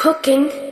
cooking.